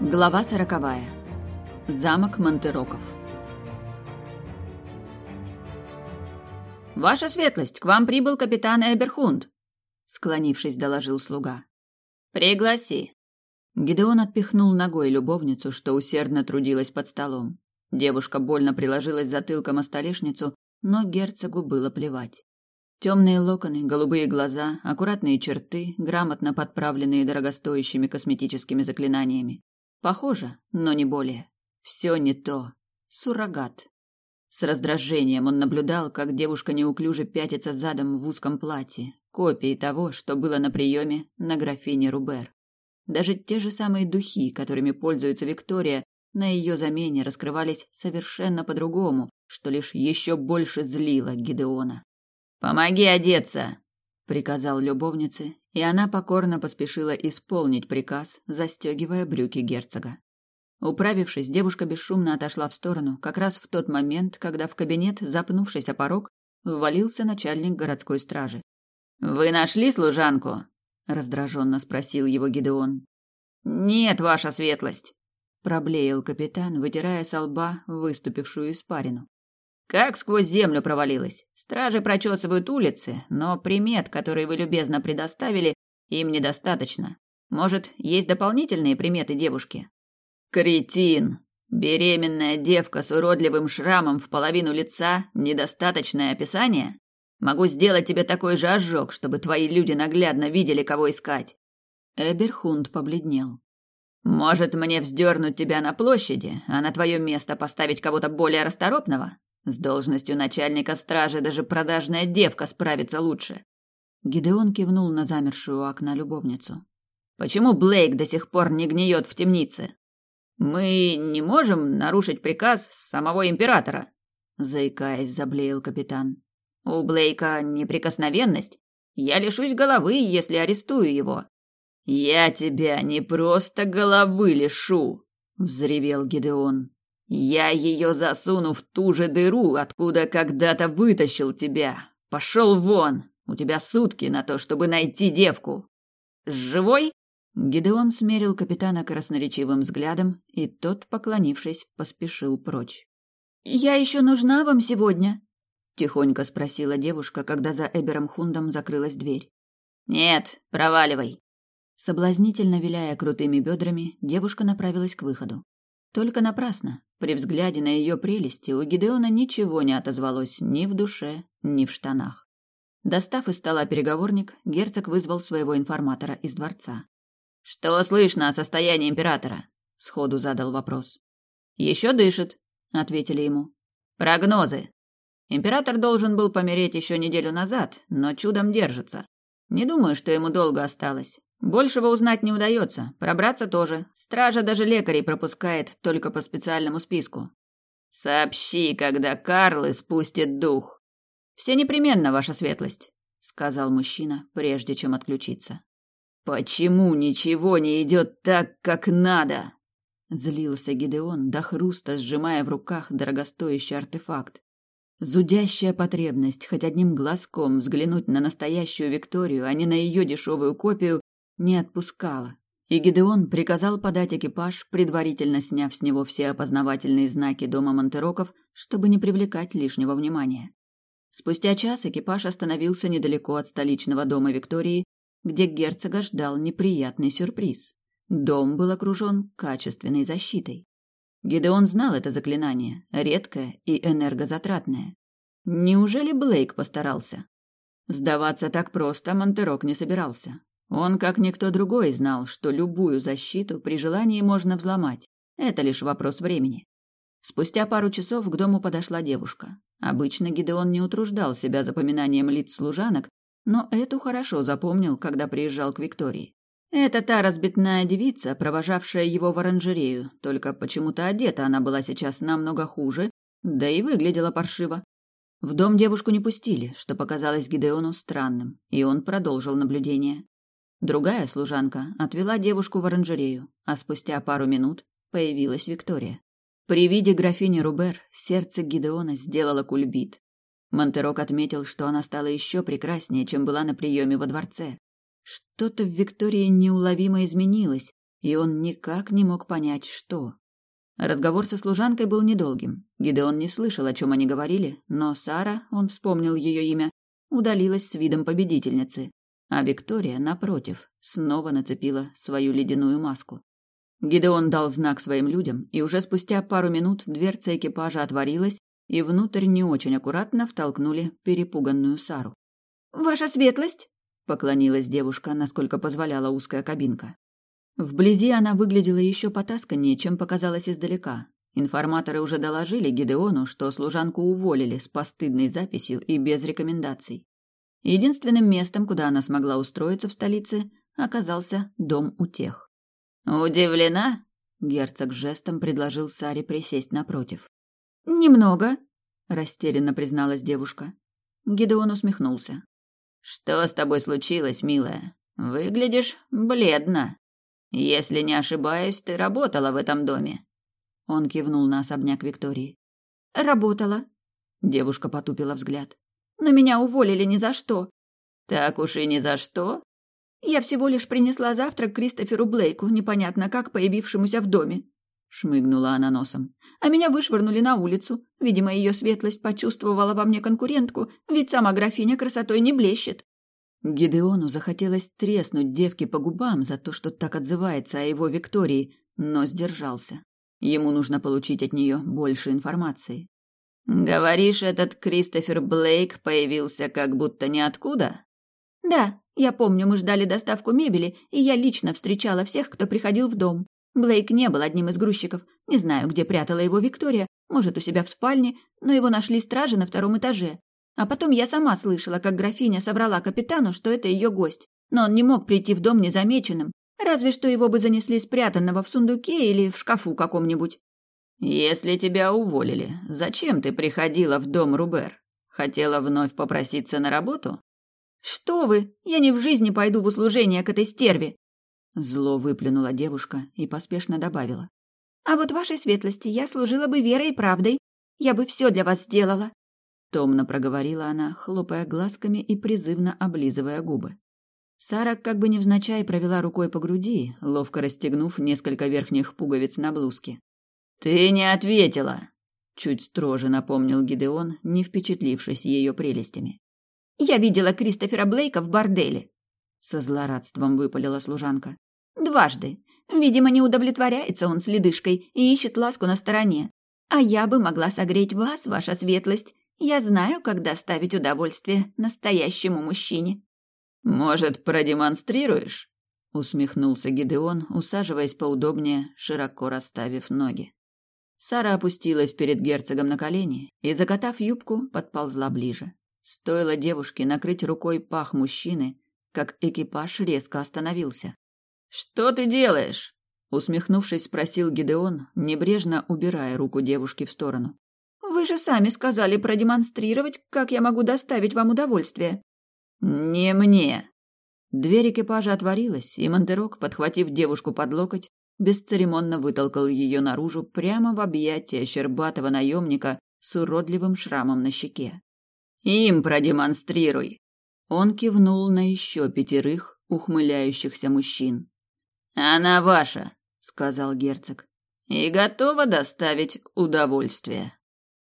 Глава сороковая. Замок Монтероков. «Ваша светлость, к вам прибыл капитан Эберхунд», — склонившись, доложил слуга. «Пригласи». Гидеон отпихнул ногой любовницу, что усердно трудилась под столом. Девушка больно приложилась затылком о столешницу, но герцогу было плевать. Темные локоны, голубые глаза, аккуратные черты, грамотно подправленные дорогостоящими косметическими заклинаниями. Похоже, но не более. Все не то. Суррогат. С раздражением он наблюдал, как девушка неуклюже пятится задом в узком платье, копией того, что было на приеме на графине Рубер. Даже те же самые духи, которыми пользуется Виктория, на ее замене раскрывались совершенно по-другому, что лишь еще больше злило Гидеона. «Помоги одеться!» — приказал любовнице, и она покорно поспешила исполнить приказ, застегивая брюки герцога. Управившись, девушка бесшумно отошла в сторону, как раз в тот момент, когда в кабинет, запнувшись о порог, ввалился начальник городской стражи. «Вы нашли служанку?» — раздраженно спросил его Гидеон. «Нет, ваша светлость!» — проблеял капитан, вытирая со лба выступившую испарину. Как сквозь землю провалилась. Стражи прочесывают улицы, но примет, которые вы любезно предоставили, им недостаточно. Может, есть дополнительные приметы девушки? Кретин! Беременная девка с уродливым шрамом в половину лица – недостаточное описание? Могу сделать тебе такой же ожог, чтобы твои люди наглядно видели, кого искать. Эберхунд побледнел. Может, мне вздернуть тебя на площади, а на твое место поставить кого-то более расторопного? С должностью начальника стражи даже продажная девка справится лучше. Гидеон кивнул на замершую у окна любовницу. Почему Блейк до сих пор не гниет в темнице? Мы не можем нарушить приказ самого императора, заикаясь, заблеял капитан. У Блейка неприкосновенность. Я лишусь головы, если арестую его. Я тебя не просто головы лишу, взревел Гидеон. Я ее засуну в ту же дыру, откуда когда-то вытащил тебя. Пошел вон. У тебя сутки на то, чтобы найти девку. Живой? Гидеон смерил капитана красноречивым взглядом, и тот, поклонившись, поспешил прочь. «Я еще нужна вам сегодня?» — тихонько спросила девушка, когда за Эбером Хундом закрылась дверь. «Нет, проваливай». Соблазнительно виляя крутыми бедрами, девушка направилась к выходу. Только напрасно. При взгляде на ее прелести у Гидеона ничего не отозвалось ни в душе, ни в штанах. Достав из стола переговорник, герцог вызвал своего информатора из дворца. «Что слышно о состоянии императора?» — сходу задал вопрос. «Еще дышит», — ответили ему. «Прогнозы. Император должен был помереть еще неделю назад, но чудом держится. Не думаю, что ему долго осталось. Большего узнать не удается, пробраться тоже. Стража даже лекарей пропускает только по специальному списку. Сообщи, когда Карл спустит дух. Все непременно, ваша светлость, сказал мужчина, прежде чем отключиться. Почему ничего не идет так, как надо? Злился Гидеон, до хруста сжимая в руках дорогостоящий артефакт. Зудящая потребность хоть одним глазком взглянуть на настоящую Викторию, а не на ее дешевую копию, не отпускала. И Гидеон приказал подать экипаж, предварительно сняв с него все опознавательные знаки дома Монтероков, чтобы не привлекать лишнего внимания. Спустя час экипаж остановился недалеко от столичного дома Виктории, где герцога ждал неприятный сюрприз. Дом был окружен качественной защитой. Гидеон знал это заклинание, редкое и энергозатратное. Неужели Блейк постарался? Сдаваться так просто Монтерок не собирался. Он, как никто другой, знал, что любую защиту при желании можно взломать. Это лишь вопрос времени. Спустя пару часов к дому подошла девушка. Обычно Гидеон не утруждал себя запоминанием лиц служанок, но эту хорошо запомнил, когда приезжал к Виктории. Это та разбитная девица, провожавшая его в оранжерею, только почему-то одета она была сейчас намного хуже, да и выглядела паршиво. В дом девушку не пустили, что показалось Гидеону странным, и он продолжил наблюдение. Другая служанка отвела девушку в оранжерею, а спустя пару минут появилась Виктория. При виде графини Рубер сердце Гидеона сделало кульбит. Монтерок отметил, что она стала еще прекраснее, чем была на приеме во дворце. Что-то в Виктории неуловимо изменилось, и он никак не мог понять, что. Разговор со служанкой был недолгим. Гидеон не слышал, о чем они говорили, но Сара, он вспомнил ее имя, удалилась с видом победительницы, а Виктория, напротив, снова нацепила свою ледяную маску. Гидеон дал знак своим людям, и уже спустя пару минут дверца экипажа отворилась, и внутрь не очень аккуратно втолкнули перепуганную Сару. «Ваша светлость!» — поклонилась девушка, насколько позволяла узкая кабинка. Вблизи она выглядела еще потасканнее, чем показалось издалека. Информаторы уже доложили Гидеону, что служанку уволили с постыдной записью и без рекомендаций. Единственным местом, куда она смогла устроиться в столице, оказался дом утех. «Удивлена?» — герцог жестом предложил Саре присесть напротив. «Немного», — растерянно призналась девушка. Гидеон усмехнулся. «Что с тобой случилось, милая? Выглядишь бледно. Если не ошибаюсь, ты работала в этом доме». Он кивнул на особняк Виктории. «Работала». Девушка потупила взгляд. «Но меня уволили ни за что». «Так уж и ни за что?» «Я всего лишь принесла завтрак Кристоферу Блейку, непонятно как появившемуся в доме шмыгнула она носом. А меня вышвырнули на улицу. Видимо, ее светлость почувствовала во мне конкурентку, ведь сама графиня красотой не блещет. Гидеону захотелось треснуть девке по губам за то, что так отзывается о его Виктории, но сдержался. Ему нужно получить от нее больше информации. «Говоришь, этот Кристофер Блейк появился как будто ниоткуда?» «Да, я помню, мы ждали доставку мебели, и я лично встречала всех, кто приходил в дом. Блейк не был одним из грузчиков. Не знаю, где прятала его Виктория, может, у себя в спальне, но его нашли стражи на втором этаже. А потом я сама слышала, как графиня соврала капитану, что это ее гость. Но он не мог прийти в дом незамеченным. Разве что его бы занесли спрятанного в сундуке или в шкафу каком-нибудь. «Если тебя уволили, зачем ты приходила в дом Рубер? Хотела вновь попроситься на работу?» «Что вы! Я ни в жизни пойду в услужение к этой стерве!» Зло выплюнула девушка и поспешно добавила. «А вот вашей светлости я служила бы верой и правдой. Я бы все для вас сделала». Томно проговорила она, хлопая глазками и призывно облизывая губы. Сара как бы невзначай провела рукой по груди, ловко расстегнув несколько верхних пуговиц на блузке. «Ты не ответила!» — чуть строже напомнил Гидеон, не впечатлившись ее прелестями. «Я видела Кристофера Блейка в борделе», — со злорадством выпалила служанка. Дважды. Видимо, не удовлетворяется он с ледышкой и ищет ласку на стороне. А я бы могла согреть вас, ваша светлость. Я знаю, как доставить удовольствие настоящему мужчине. Может, продемонстрируешь? усмехнулся Гидеон, усаживаясь поудобнее, широко расставив ноги. Сара опустилась перед герцогом на колени и, закатав юбку, подползла ближе. Стоило девушке накрыть рукой пах мужчины, как экипаж резко остановился. «Что ты делаешь?» Усмехнувшись, спросил Гидеон, небрежно убирая руку девушки в сторону. «Вы же сами сказали продемонстрировать, как я могу доставить вам удовольствие». «Не мне». Дверь экипажа отворилась, и Монтерок, подхватив девушку под локоть, бесцеремонно вытолкал ее наружу прямо в объятия щербатого наемника с уродливым шрамом на щеке. «Им продемонстрируй!» Он кивнул на еще пятерых ухмыляющихся мужчин. «Она ваша», — сказал герцог, — «и готова доставить удовольствие».